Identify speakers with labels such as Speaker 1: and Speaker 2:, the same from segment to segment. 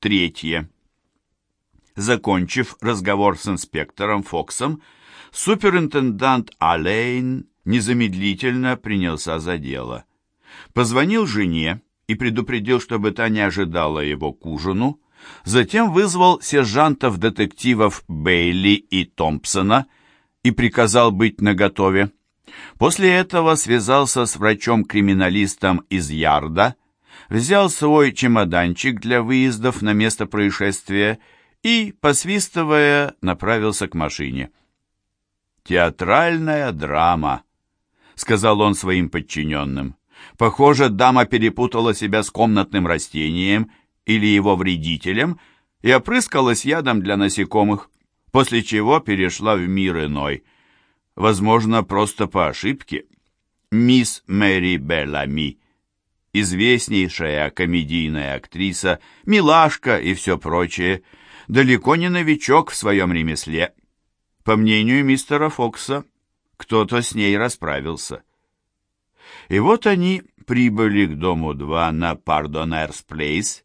Speaker 1: Третье. Закончив разговор с инспектором Фоксом, суперинтендант Алейн незамедлительно принялся за дело. Позвонил жене и предупредил, чтобы та не ожидала его к ужину, затем вызвал сержантов-детективов Бейли и Томпсона и приказал быть наготове. После этого связался с врачом-криминалистом из Ярда, взял свой чемоданчик для выездов на место происшествия и, посвистывая, направился к машине. «Театральная драма», — сказал он своим подчиненным. «Похоже, дама перепутала себя с комнатным растением или его вредителем и опрыскалась ядом для насекомых, после чего перешла в мир иной. Возможно, просто по ошибке. Мисс Мэри Беллами, известнейшая комедийная актриса, милашка и все прочее, далеко не новичок в своем ремесле. По мнению мистера Фокса, кто-то с ней расправился. И вот они прибыли к дому 2 на Пардонерс Плейс,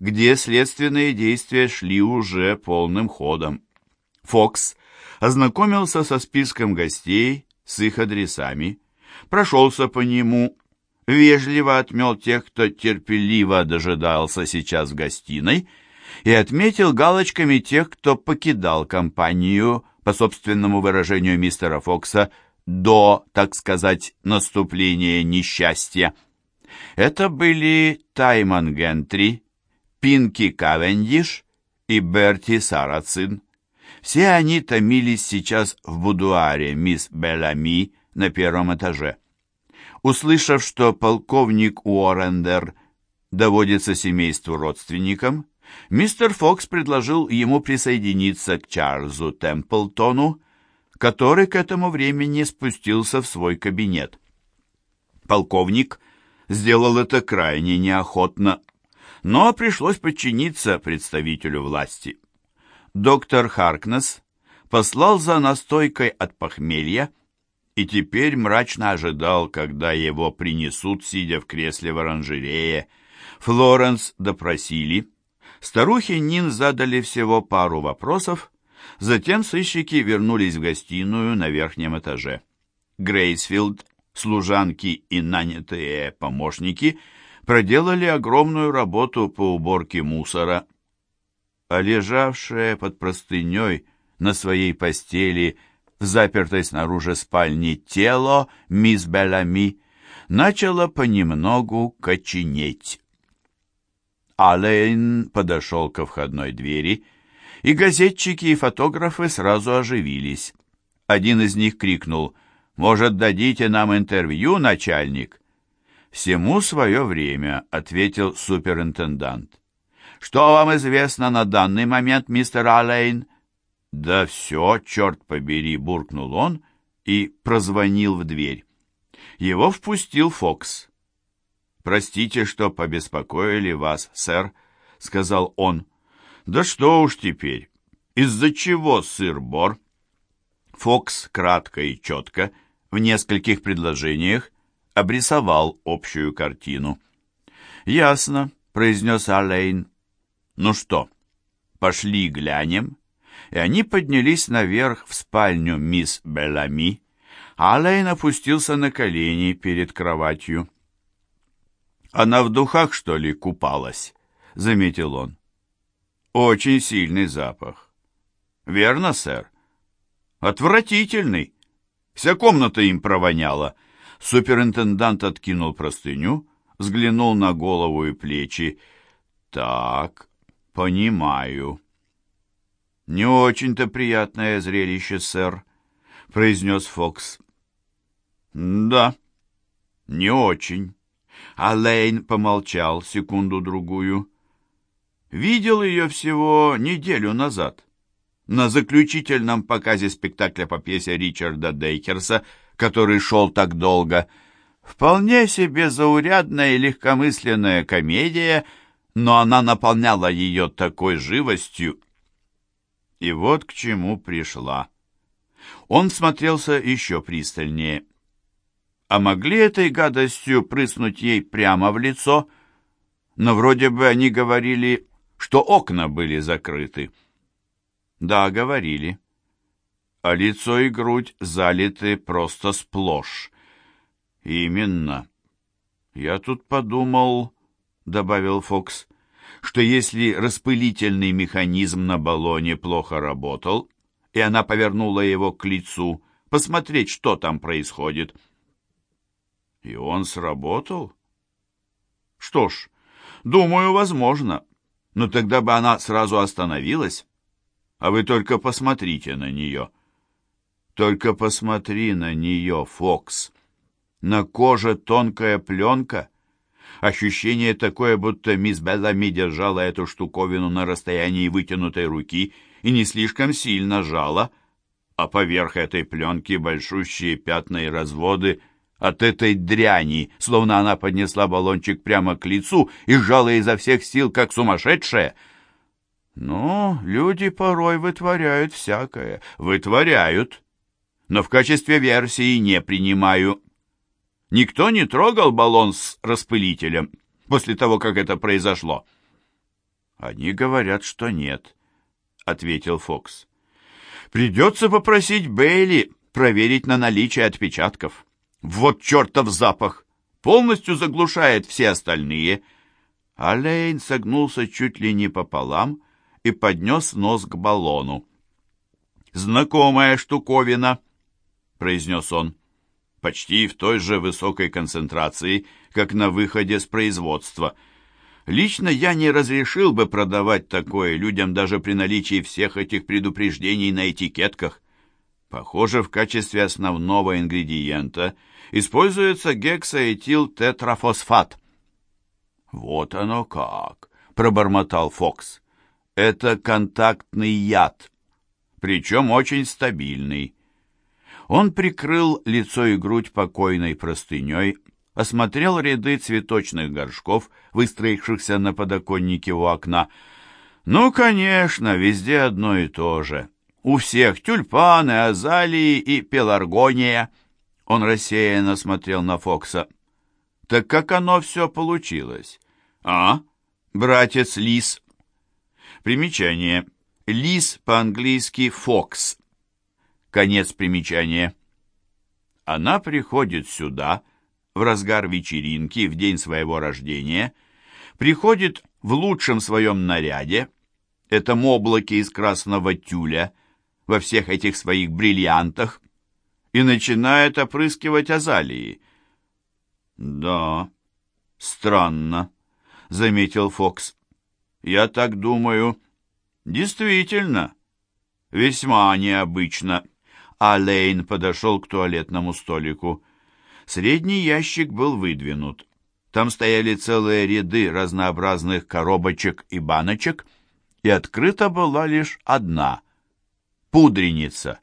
Speaker 1: где следственные действия шли уже полным ходом. Фокс ознакомился со списком гостей, с их адресами, прошелся по нему, вежливо отмел тех, кто терпеливо дожидался сейчас в гостиной, и отметил галочками тех, кто покидал компанию, по собственному выражению мистера Фокса, до, так сказать, наступления несчастья. Это были Таймон Гентри, Пинки Кавендиш и Берти Сарацин. Все они томились сейчас в будуаре мисс Белами на первом этаже. Услышав, что полковник Уоррендер доводится семейству родственникам, мистер Фокс предложил ему присоединиться к Чарльзу Темплтону, который к этому времени спустился в свой кабинет. Полковник сделал это крайне неохотно, но пришлось подчиниться представителю власти. Доктор Харкнес послал за настойкой от похмелья и теперь мрачно ожидал, когда его принесут, сидя в кресле в оранжерее. Флоренс допросили. Старухи Нин задали всего пару вопросов, затем сыщики вернулись в гостиную на верхнем этаже. Грейсфилд, служанки и нанятые помощники – проделали огромную работу по уборке мусора, а лежавшая под простыней на своей постели в запертой снаружи спальне тело мисс Белами начало понемногу коченеть. Алейн подошел ко входной двери, и газетчики и фотографы сразу оживились. Один из них крикнул «Может, дадите нам интервью, начальник?» «Всему свое время», — ответил суперинтендант. «Что вам известно на данный момент, мистер Аллейн?» «Да все, черт побери», — буркнул он и прозвонил в дверь. Его впустил Фокс. «Простите, что побеспокоили вас, сэр», — сказал он. «Да что уж теперь. Из-за чего сыр-бор?» Фокс кратко и четко, в нескольких предложениях, обрисовал общую картину. «Ясно», — произнес Алейн. «Ну что, пошли глянем?» И они поднялись наверх в спальню мисс Белами. Алейн опустился на колени перед кроватью. «Она в духах, что ли, купалась?» — заметил он. «Очень сильный запах». «Верно, сэр?» «Отвратительный. Вся комната им провоняла». Суперинтендант откинул простыню, взглянул на голову и плечи. «Так, понимаю». «Не очень-то приятное зрелище, сэр», — произнес Фокс. «Да, не очень». А Лейн помолчал секунду-другую. «Видел ее всего неделю назад. На заключительном показе спектакля по пьесе Ричарда Дейкерса который шел так долго. Вполне себе заурядная и легкомысленная комедия, но она наполняла ее такой живостью. И вот к чему пришла. Он смотрелся еще пристальнее. А могли этой гадостью прыснуть ей прямо в лицо? Но вроде бы они говорили что окна были закрыты. Да, говорили. А лицо и грудь залиты просто сплошь. Именно. Я тут подумал, добавил Фокс, что если распылительный механизм на баллоне плохо работал, и она повернула его к лицу, посмотреть, что там происходит. И он сработал? Что ж, думаю, возможно. Но тогда бы она сразу остановилась. А вы только посмотрите на нее. Только посмотри на нее, Фокс. На коже тонкая пленка. Ощущение такое, будто мисс Беллами держала эту штуковину на расстоянии вытянутой руки и не слишком сильно жала, а поверх этой пленки большущие пятна и разводы от этой дряни, словно она поднесла баллончик прямо к лицу и сжала изо всех сил, как сумасшедшая. Ну, люди порой вытворяют всякое. Вытворяют. Но в качестве версии не принимаю. Никто не трогал баллон с распылителем после того, как это произошло. Они говорят, что нет, ответил Фокс. Придется попросить Бейли проверить на наличие отпечатков. Вот чертов запах! Полностью заглушает все остальные. Алейн согнулся чуть ли не пополам и поднес нос к баллону. «Знакомая штуковина», — произнес он, — «почти в той же высокой концентрации, как на выходе с производства. Лично я не разрешил бы продавать такое людям даже при наличии всех этих предупреждений на этикетках. Похоже, в качестве основного ингредиента используется гексаэтил-тетрафосфат. «Вот оно как!» — пробормотал Фокс. «Это контактный яд, причем очень стабильный». Он прикрыл лицо и грудь покойной простыней, осмотрел ряды цветочных горшков, выстроившихся на подоконнике у окна. «Ну, конечно, везде одно и то же». У всех тюльпаны, азалии и пеларгония. Он рассеянно смотрел на Фокса. Так как оно все получилось? А? Братец Лис. Примечание. Лис по-английски Фокс. Конец примечания. Она приходит сюда в разгар вечеринки в день своего рождения, приходит в лучшем своем наряде, этом облаке из красного тюля, во всех этих своих бриллиантах и начинает опрыскивать азалии. «Да, странно», — заметил Фокс. «Я так думаю. Действительно, весьма необычно». А Лейн подошел к туалетному столику. Средний ящик был выдвинут. Там стояли целые ряды разнообразных коробочек и баночек, и открыта была лишь одна — пудреница.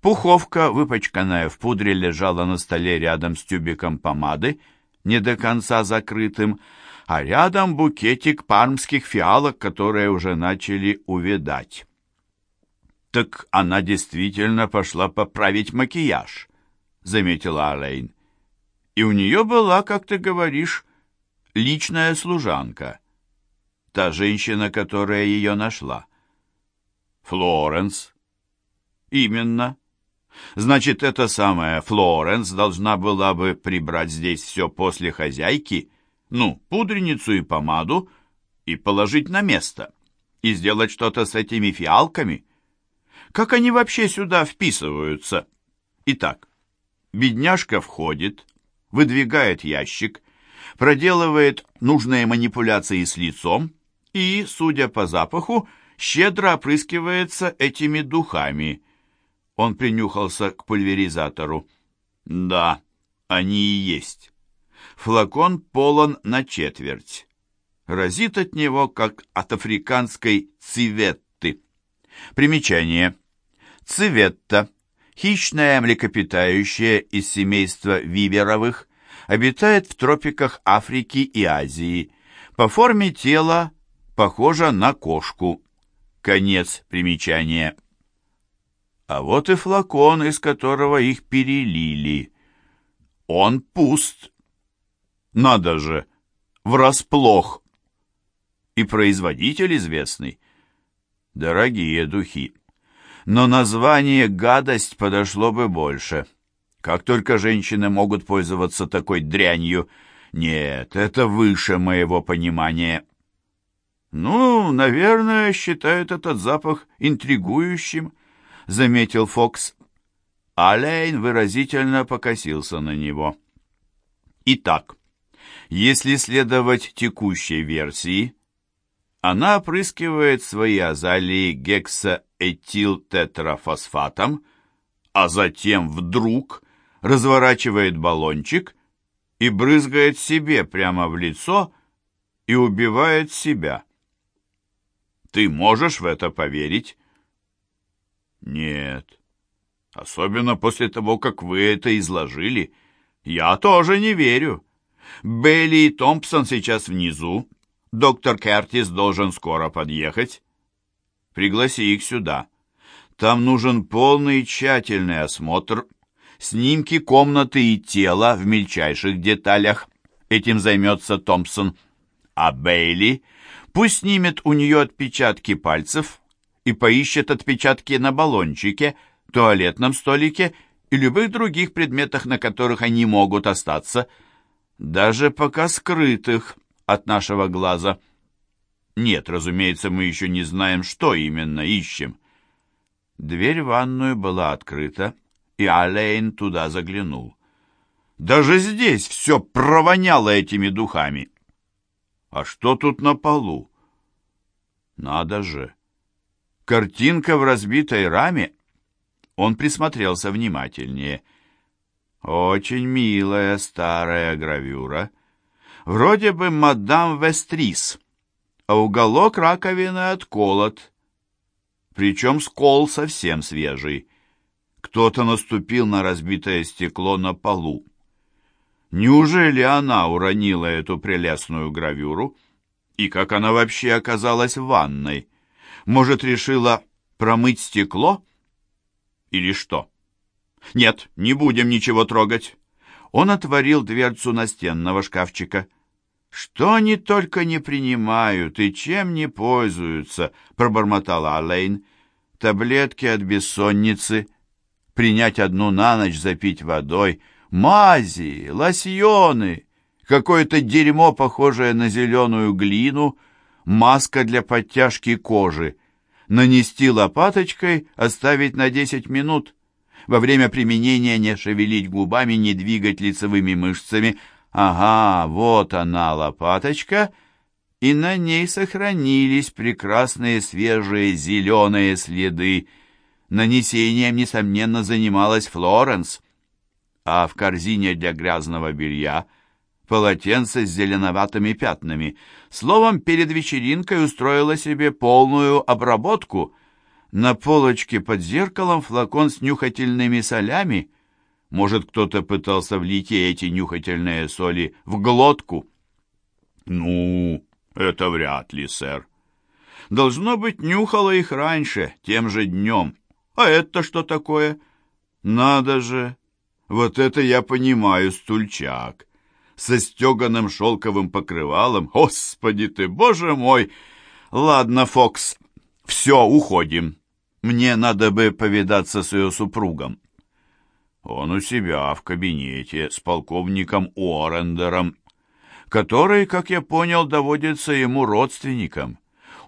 Speaker 1: Пуховка, выпачканная в пудре, лежала на столе рядом с тюбиком помады, не до конца закрытым, а рядом букетик пармских фиалок, которые уже начали увядать. «Так она действительно пошла поправить макияж», — заметила Алейн. «И у нее была, как ты говоришь, личная служанка, та женщина, которая ее нашла. Флоренс, Именно. Значит, эта самая Флоренс должна была бы прибрать здесь все после хозяйки, ну, пудреницу и помаду, и положить на место, и сделать что-то с этими фиалками. Как они вообще сюда вписываются? Итак, бедняжка входит, выдвигает ящик, проделывает нужные манипуляции с лицом и, судя по запаху, щедро опрыскивается этими духами – он принюхался к пульверизатору. Да, они и есть. Флакон полон на четверть. Разит от него, как от африканской цветты. Примечание. Цветта. Хищное млекопитающее из семейства виверовых обитает в тропиках Африки и Азии. По форме тела похожа на кошку. Конец примечания. А вот и флакон, из которого их перелили. Он пуст. Надо же, врасплох. и производитель известный. Дорогие духи. Но название «гадость» подошло бы больше. Как только женщины могут пользоваться такой дрянью. Нет, это выше моего понимания. «Ну, наверное, считают этот запах интригующим», — заметил Фокс. Алейн выразительно покосился на него. Итак, если следовать текущей версии, она опрыскивает свои азалии гексаэтилтетрафосфатом, а затем вдруг разворачивает баллончик и брызгает себе прямо в лицо и убивает себя. Ты можешь в это поверить? Нет. Особенно после того, как вы это изложили. Я тоже не верю. Белли и Томпсон сейчас внизу. Доктор Кертис должен скоро подъехать. Пригласи их сюда. Там нужен полный и тщательный осмотр, снимки комнаты и тела в мельчайших деталях. Этим займется Томпсон. А Бейли пусть снимет у нее отпечатки пальцев и поищет отпечатки на баллончике – туалетном столике и любых других предметах, на которых они могут остаться, даже пока скрытых от нашего глаза. Нет, разумеется, мы еще не знаем, что именно ищем. Дверь в ванную была открыта, и Алейн туда заглянул. Даже здесь все провоняло этими духами. А что тут на полу? Надо же! Картинка в разбитой раме он присмотрелся внимательнее. Очень милая старая гравюра. Вроде бы мадам Вестрис, а уголок раковины отколот. Причем скол совсем свежий. Кто-то наступил на разбитое стекло на полу. Неужели она уронила эту прелестную гравюру? И как она вообще оказалась в ванной? Может, решила промыть стекло? или что? Нет, не будем ничего трогать. Он отворил дверцу настенного шкафчика. «Что они только не принимают и чем не пользуются», — пробормотала Алейн. «Таблетки от бессонницы, принять одну на ночь, запить водой, мази, лосьоны, какое-то дерьмо, похожее на зеленую глину, маска для подтяжки кожи нанести лопаточкой, оставить на 10 минут. Во время применения не шевелить губами, не двигать лицевыми мышцами. Ага, вот она, лопаточка, и на ней сохранились прекрасные свежие зеленые следы. Нанесением, несомненно, занималась Флоренс. А в корзине для грязного белья – полотенце с зеленоватыми пятнами. Словом, перед вечеринкой устроила себе полную обработку. На полочке под зеркалом флакон с нюхательными солями. Может, кто-то пытался влить эти нюхательные соли в глотку? Ну, это вряд ли, сэр. Должно быть, нюхала их раньше, тем же днем. А это что такое? Надо же! Вот это я понимаю, стульчак со стеганым шелковым покрывалом. Господи ты, боже мой! Ладно, Фокс, все, уходим. Мне надо бы повидаться с ее супругом. Он у себя в кабинете с полковником Уоррендером, который, как я понял, доводится ему родственником.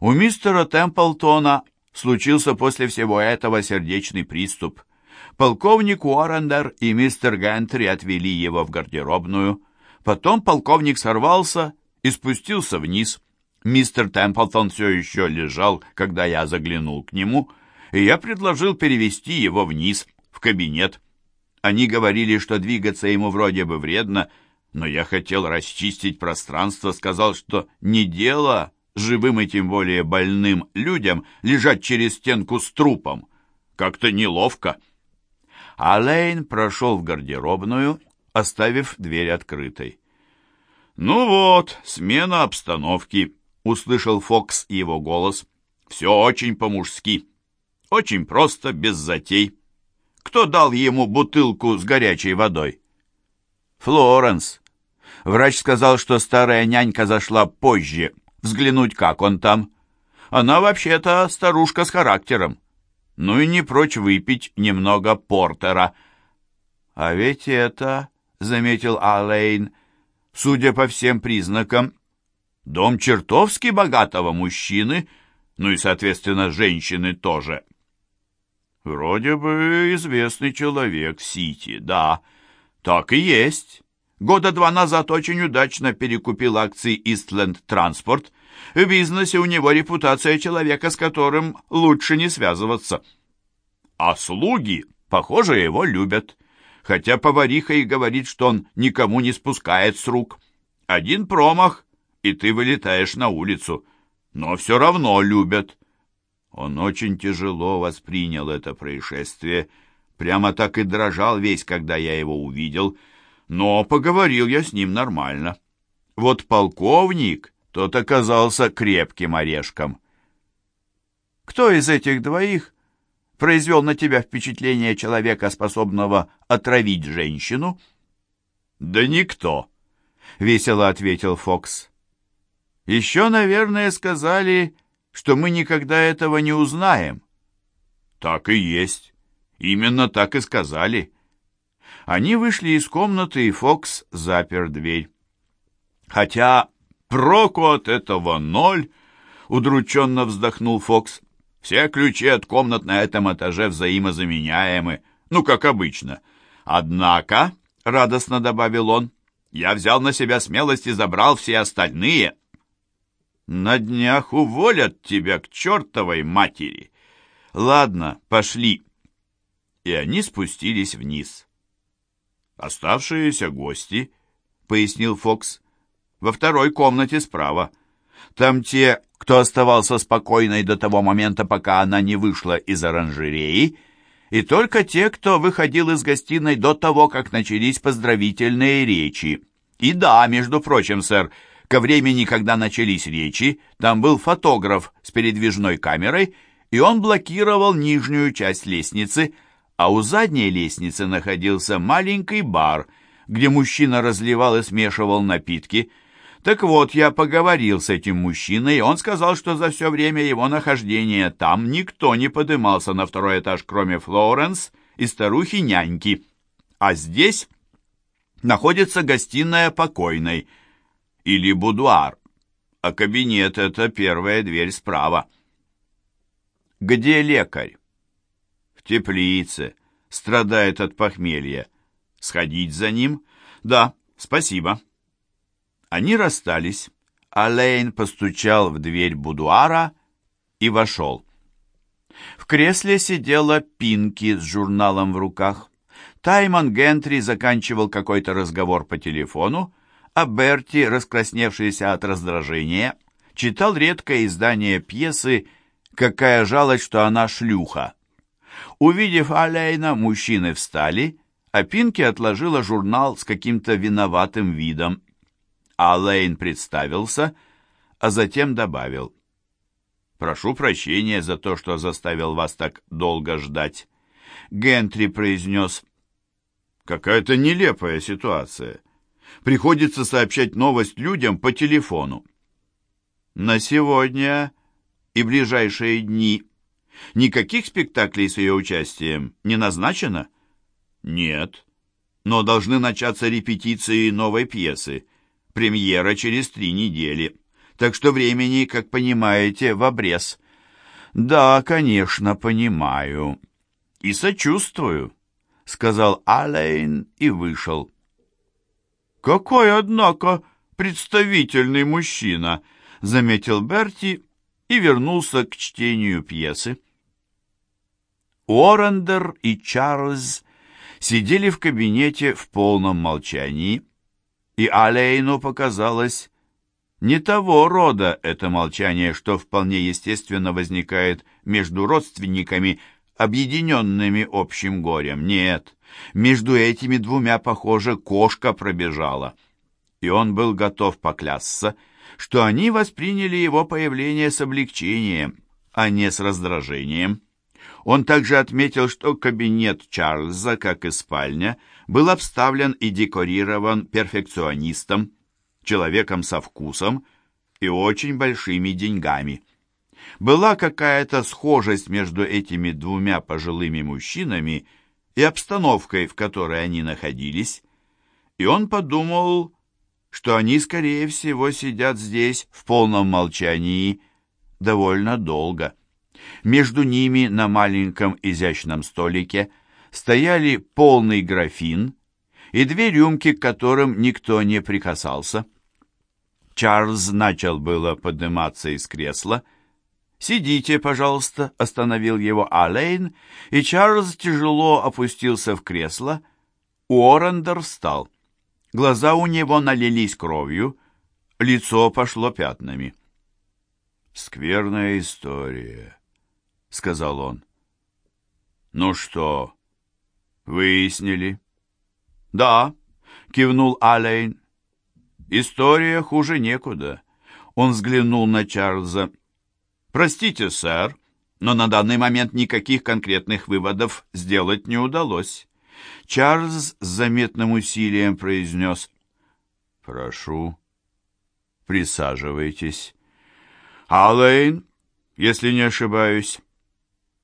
Speaker 1: У мистера Темплтона случился после всего этого сердечный приступ. Полковник Уоррендер и мистер Гентри отвели его в гардеробную. Потом полковник сорвался и спустился вниз. Мистер Темплтон все еще лежал, когда я заглянул к нему, и я предложил перевести его вниз, в кабинет. Они говорили, что двигаться ему вроде бы вредно, но я хотел расчистить пространство, сказал, что не дело живым и тем более больным людям лежать через стенку с трупом. Как-то неловко. Алейн прошел в гардеробную оставив дверь открытой. «Ну вот, смена обстановки», — услышал Фокс его голос. «Все очень по-мужски. Очень просто, без затей. Кто дал ему бутылку с горячей водой?» «Флоренс. Врач сказал, что старая нянька зашла позже, взглянуть, как он там. Она вообще-то старушка с характером. Ну и не прочь выпить немного портера. А ведь это, — заметил Алейн, — судя по всем признакам, дом чертовски богатого мужчины, ну и, соответственно, женщины тоже. Вроде бы известный человек в Сити, да, так и есть. Года два назад очень удачно перекупил акции Истленд Транспорт. В бизнесе у него репутация человека, с которым лучше не связываться. А слуги, похоже, его любят. Хотя повариха и говорит, что он никому не спускает с рук. Один промах, и ты вылетаешь на улицу. Но все равно любят. Он очень тяжело воспринял это происшествие, прямо так и дрожал весь, когда я его увидел, но поговорил я с ним нормально. Вот полковник, тот оказался крепким орешком. Кто из этих двоих произвел на тебя впечатление человека, способного отравить женщину? Да никто, — весело ответил Фокс. Еще, наверное, сказали что мы никогда этого не узнаем. Так и есть. Именно так и сказали. Они вышли из комнаты, и Фокс запер дверь. Хотя проку от этого ноль, удрученно вздохнул Фокс. Все ключи от комнат на этом этаже взаимозаменяемы, ну, как обычно. Однако, — радостно добавил он, — я взял на себя смелость и забрал все остальные — на днях уволят тебя к чертовой матери. Ладно, пошли. И они спустились вниз. Оставшиеся гости, пояснил Фокс, во второй комнате справа. Там те, кто оставался спокойной до того момента, пока она не вышла из оранжереи, и только те, кто выходил из гостиной до того, как начались поздравительные речи. И да, между прочим, сэр, Ко времени, когда начались речи, там был фотограф с передвижной камерой, и он блокировал нижнюю часть лестницы, а у задней лестницы находился маленький бар, где мужчина разливал и смешивал напитки. Так вот, я поговорил с этим мужчиной, и он сказал, что за все время его нахождения там никто не подымался на второй этаж, кроме Флоренс и старухи-няньки. А здесь находится гостиная покойной — или будуар, а кабинет — это первая дверь справа. Где лекарь? В теплице. Страдает от похмелья. Сходить за ним? Да, спасибо. Они расстались. а Лейн постучал в дверь будуара и вошел. В кресле сидела Пинки с журналом в руках. Таймон Гентри заканчивал какой-то разговор по телефону, а Берти, раскрасневшийся от раздражения, читал редкое издание пьесы «Какая жалость, что она шлюха». Увидев Алейна, мужчины встали, а Пинки отложила журнал с каким-то виноватым видом. Алейн представился, а затем добавил. «Прошу прощения за то, что заставил вас так долго ждать». Гентри произнес. «Какая-то нелепая ситуация» приходится сообщать новость людям по телефону. На сегодня и ближайшие дни никаких спектаклей с ее участием не назначено? Нет. Но должны начаться репетиции новой пьесы. Премьера через три недели. Так что времени, как понимаете, в обрез. Да, конечно, понимаю. И сочувствую, сказал Алейн и вышел. «Какой, однако, представительный мужчина!» — заметил Берти и вернулся к чтению пьесы. Уоррендер и Чарльз сидели в кабинете в полном молчании, и Алейну показалось не того рода это молчание, что вполне естественно возникает между родственниками, объединенными общим горем. Нет, между этими двумя, похоже, кошка пробежала. И он был готов поклясться, что они восприняли его появление с облегчением, а не с раздражением. Он также отметил, что кабинет Чарльза, как и спальня, был обставлен и декорирован перфекционистом, человеком со вкусом, и очень большими деньгами. Была какая-то схожесть между этими двумя пожилыми мужчинами и обстановкой, в которой они находились, и он подумал, что они, скорее всего, сидят здесь в полном молчании довольно долго. Между ними на маленьком изящном столике стояли полный графин и две рюмки, к которым никто не прикасался. Чарльз начал было подниматься из кресла. «Сидите, пожалуйста», — остановил его Алейн, и Чарльз тяжело опустился в кресло. Уоррендер встал. Глаза у него налились кровью, лицо пошло пятнами. «Скверная история», — сказал он. «Ну что, выяснили?» «Да», — кивнул Алейн. «История хуже некуда». Он взглянул на Чарльза. «Простите, сэр, но на данный момент никаких конкретных выводов сделать не удалось. Чарльз с заметным усилием произнес «Прошу, присаживайтесь». «Алэйн, если не ошибаюсь,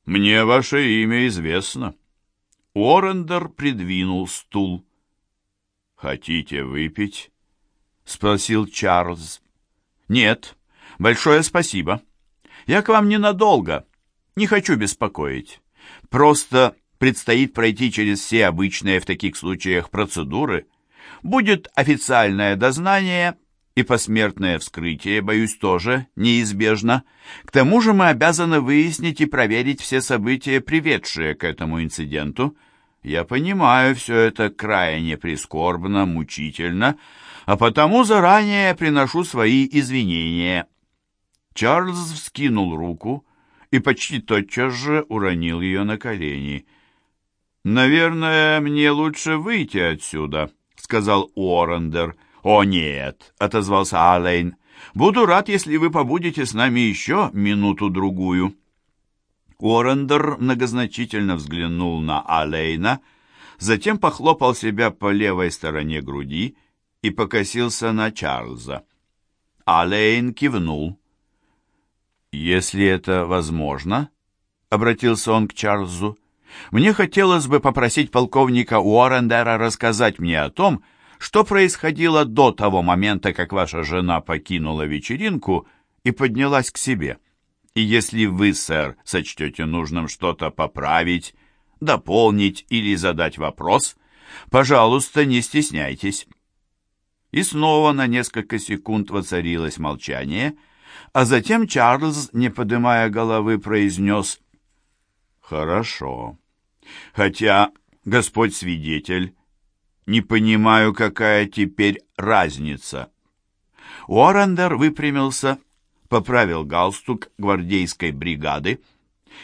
Speaker 1: мне ваше имя известно». Уоррендер придвинул стул. «Хотите выпить?» — спросил Чарльз. «Нет, большое спасибо. Я к вам ненадолго. Не хочу беспокоить. Просто предстоит пройти через все обычные в таких случаях процедуры. Будет официальное дознание и посмертное вскрытие, боюсь, тоже неизбежно. К тому же мы обязаны выяснить и проверить все события, приведшие к этому инциденту. Я понимаю, все это крайне прискорбно, мучительно, а потому заранее приношу свои извинения». Чарльз вскинул руку и почти тотчас же уронил ее на колени – «Наверное, мне лучше выйти отсюда», — сказал Уоррендер. «О, нет», — отозвался Алейн. «Буду рад, если вы побудете с нами еще минуту-другую». Уоррендер многозначительно взглянул на Алейна, затем похлопал себя по левой стороне груди и покосился на Чарльза. Алейн кивнул. «Если это возможно», — обратился он к Чарльзу, — мне хотелось бы попросить полковника Уоррендера рассказать мне о том, что происходило до того момента, как ваша жена покинула вечеринку и поднялась к себе. И если вы, сэр, сочтете нужным что-то поправить, дополнить или задать вопрос, пожалуйста, не стесняйтесь». И снова на несколько секунд воцарилось молчание, а затем Чарльз, не поднимая головы, произнес Хорошо. Хотя, Господь свидетель, не понимаю, какая теперь разница. Уоррендер выпрямился, поправил галстук гвардейской бригады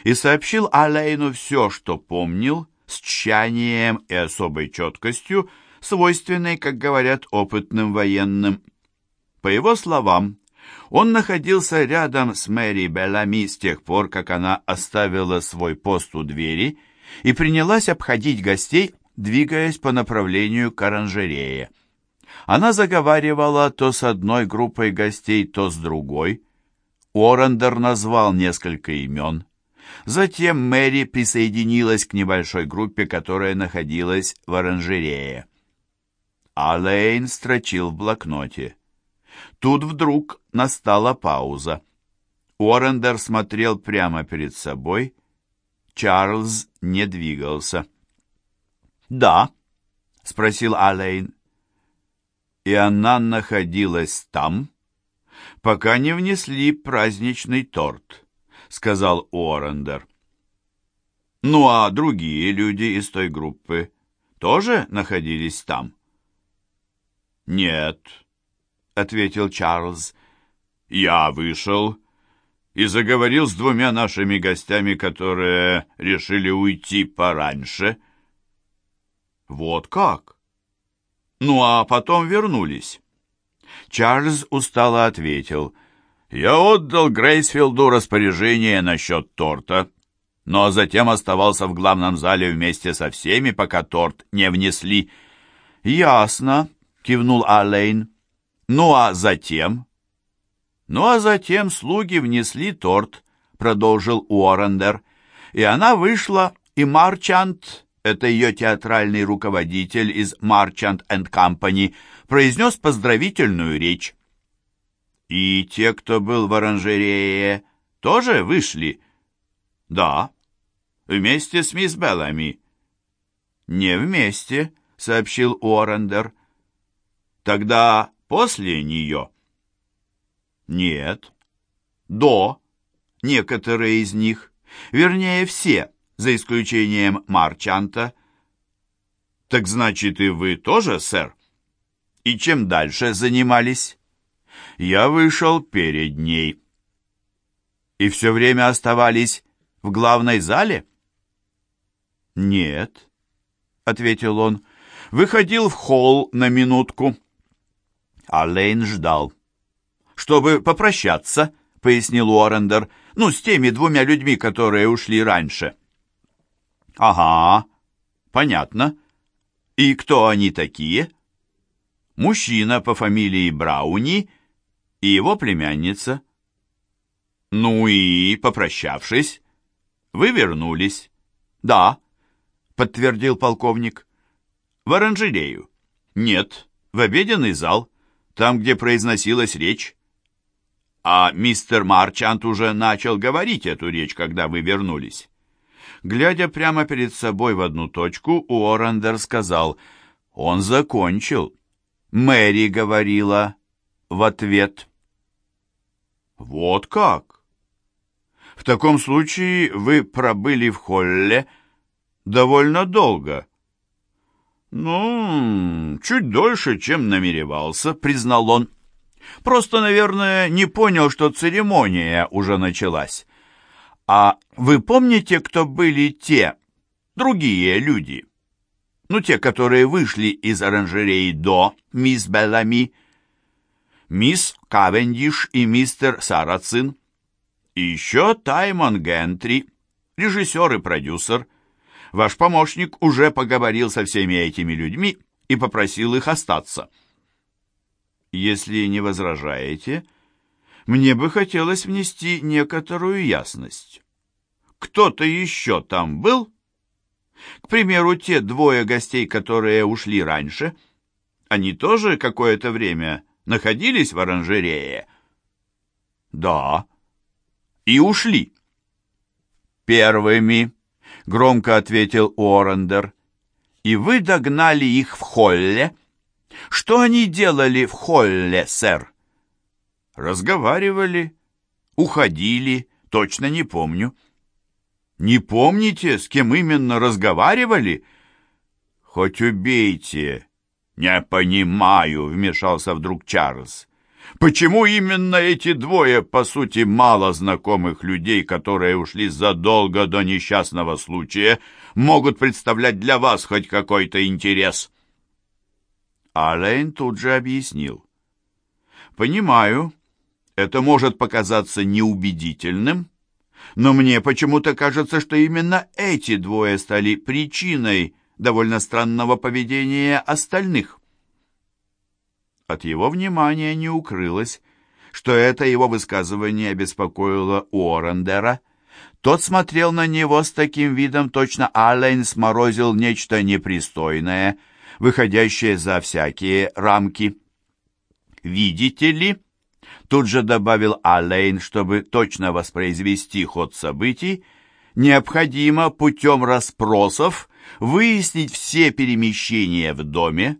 Speaker 1: и сообщил Алейну все, что помнил, с тщанием и особой четкостью, свойственной, как говорят, опытным военным. По его словам, он находился рядом с Мэри Белами с тех пор, как она оставила свой пост у двери и принялась обходить гостей, двигаясь по направлению к оранжерее. Она заговаривала то с одной группой гостей, то с другой. Уоррендер назвал несколько имен. Затем Мэри присоединилась к небольшой группе, которая находилась в оранжерее. Алэйн строчил в блокноте. Тут вдруг настала пауза. Уоррендер смотрел прямо перед собой. Чарльз не двигался. «Да?» — спросил Алейн. «И она находилась там, пока не внесли праздничный торт», — сказал Уоррендер. «Ну а другие люди из той группы тоже находились там?» «Нет», — ответил Чарльз. «Я вышел и заговорил с двумя нашими гостями, которые решили уйти пораньше». «Вот как?» «Ну, а потом вернулись». Чарльз устало ответил. «Я отдал Грейсфилду распоряжение насчет торта, но затем оставался в главном зале вместе со всеми, пока торт не внесли». «Ясно», — кивнул Аллейн. Ну а затем? Ну а затем слуги внесли торт, продолжил Уоррендер, и она вышла, и Марчант, это ее театральный руководитель из Marchant and Company, произнес поздравительную речь. И те, кто был в оранжерее, тоже вышли? Да, вместе с мисс Беллами. Не вместе, сообщил Уоррендер. Тогда после нее? Нет. До. Некоторые из них. Вернее, все, за исключением Марчанта. Так значит, и вы тоже, сэр? И чем дальше занимались? Я вышел перед ней. И все время оставались в главной зале? Нет, ответил он. Выходил в холл на минутку. А Лейн ждал. «Чтобы попрощаться», — пояснил Уоррендер, «ну, с теми двумя людьми, которые ушли раньше». «Ага, понятно. И кто они такие?» «Мужчина по фамилии Брауни и его племянница». «Ну и, попрощавшись, вы вернулись?» «Да», — подтвердил полковник. «В оранжерею?» «Нет, в обеденный зал, там, где произносилась речь». А мистер Марчант уже начал говорить эту речь, когда вы вернулись. Глядя прямо перед собой в одну точку, Уоррендер сказал, «Он закончил». Мэри говорила в ответ. «Вот как?» «В таком случае вы пробыли в холле довольно долго». «Ну, чуть дольше, чем намеревался», — признал он. Просто, наверное, не понял, что церемония уже началась. А вы помните, кто были те, другие люди? Ну, те, которые вышли из оранжереи до мисс Беллами, мисс Кавендиш и мистер Сарацин, и еще Таймон Гентри, режиссер и продюсер. Ваш помощник уже поговорил со всеми этими людьми и попросил их остаться. Если не возражаете, мне бы хотелось внести некоторую ясность. Кто-то еще там был? К примеру, те двое гостей, которые ушли раньше, они тоже какое-то время находились в оранжерее? Да. И ушли. Первыми, громко ответил Уоррендер. И вы догнали их в холле? Что они делали в холле, сэр? Разговаривали, уходили, точно не помню. Не помните, с кем именно разговаривали? Хоть убейте. Не понимаю, вмешался вдруг Чарльз. Почему именно эти двое, по сути, мало знакомых людей, которые ушли задолго до несчастного случая, могут представлять для вас хоть какой-то интерес? Алейн тут же объяснил. «Понимаю, это может показаться неубедительным, но мне почему-то кажется, что именно эти двое стали причиной довольно странного поведения остальных». От его внимания не укрылось, что это его высказывание обеспокоило Уоррендера. Тот смотрел на него с таким видом, точно Аллен сморозил нечто непристойное — выходящее за всякие рамки. «Видите ли?» Тут же добавил Алейн, чтобы точно воспроизвести ход событий, необходимо путем расспросов выяснить все перемещения в доме,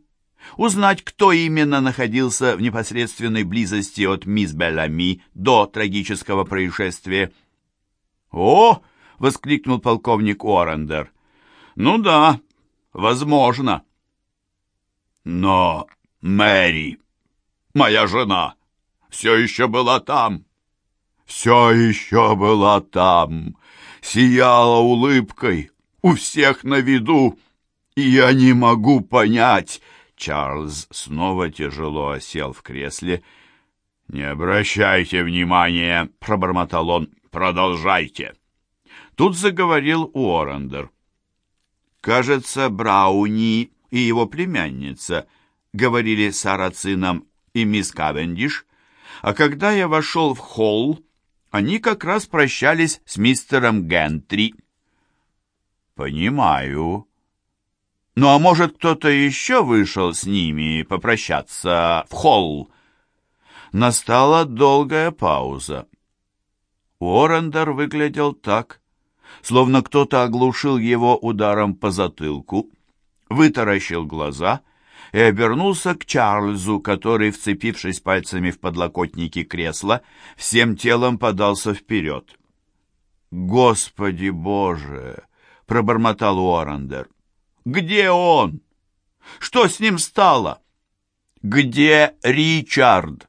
Speaker 1: узнать, кто именно находился в непосредственной близости от мисс Беллами до трагического происшествия. «О!» — воскликнул полковник Уоррендер. «Ну да, возможно». Но Мэри, моя жена, все еще была там. Все еще была там, сияла улыбкой, у всех на виду. И я не могу понять... Чарльз снова тяжело осел в кресле. «Не обращайте внимания», — пробормотал он. «Продолжайте». Тут заговорил Уоррендер. «Кажется, Брауни и его племянница говорили с Арацином и мисс Кавендиш, А когда я вошел в холл, они как раз прощались с мистером Гентри. «Понимаю. Ну а может, кто-то еще вышел с ними попрощаться в холл?» Настала долгая пауза. Уоррендер выглядел так, словно кто-то оглушил его ударом по затылку, вытаращил глаза и обернулся к Чарльзу, который, вцепившись пальцами в подлокотники кресла, всем телом подался вперед. «Господи Боже!» — пробормотал Уоррендер. «Где он? Что с ним стало? Где Ричард?»